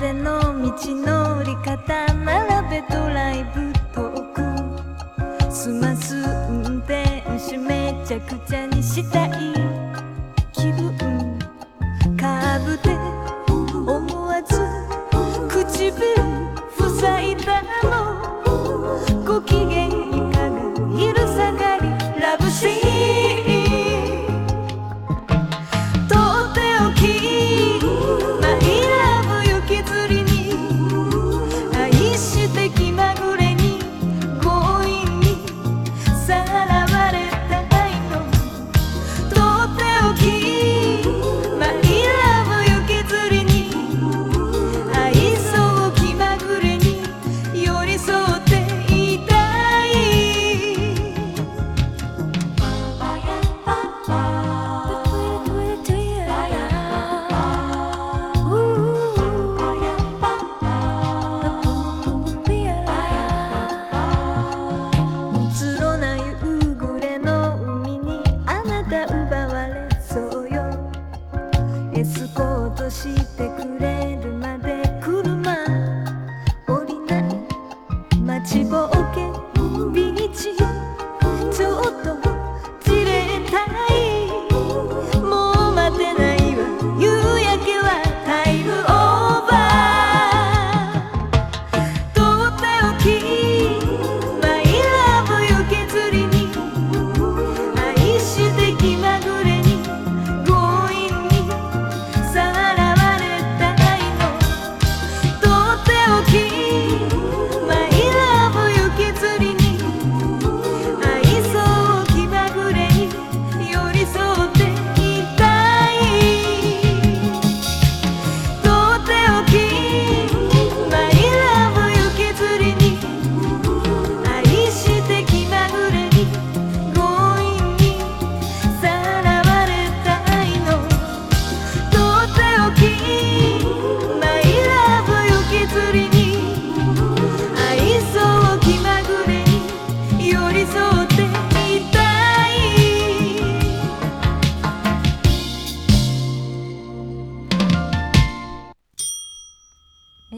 での道のり方並べドライブトーク済ます運転手めちゃくちゃにしたい気分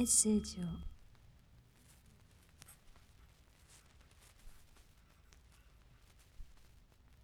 メッセージを。